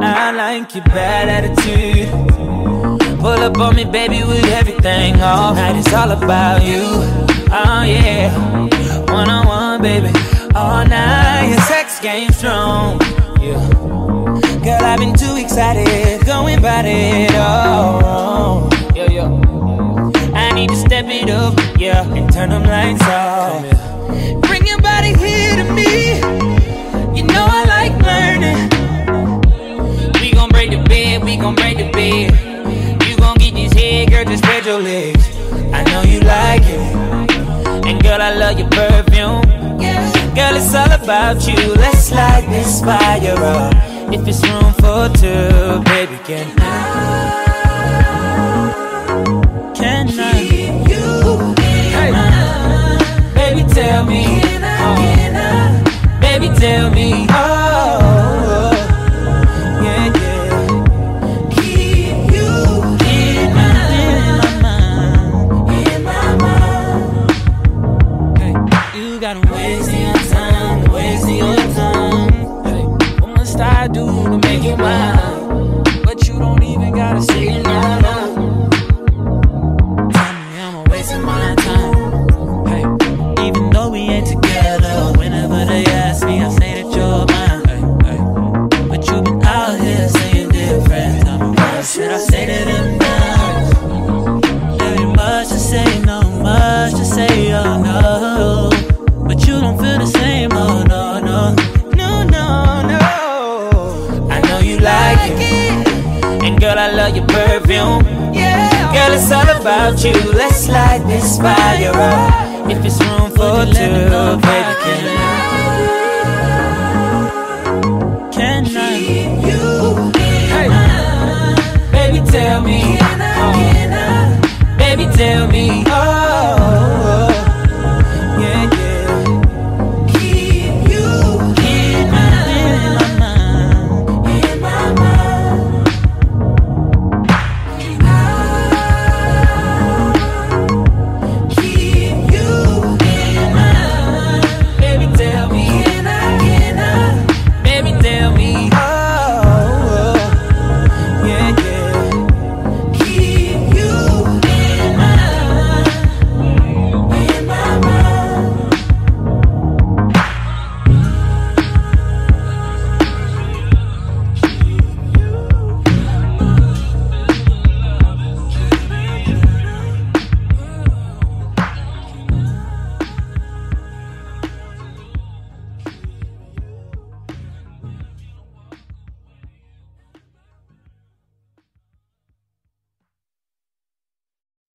I like your bad attitude. Pull up on me, baby, with everything All Night it's all about you. Oh yeah, one on one, baby, all night. Your sex game strong. Yeah, girl, I've been too excited, going about it all. Yeah, yeah. I need to step it up, yeah, and turn them lights off. Your. I know you like it. And girl, I love your perfume. Girl, it's all about you. Let's light this fire up. If it's room for two, baby, can I? Can I? Keep you Hey. Baby, tell me. oh. Baby, tell me. Gotta waste your time, waste your time. Hey, what must I do to make you mine? Girl, your perfume. Yeah. Girl, it's all about you. Let's light this fire up. If it's room for two, baby, can I? Can I?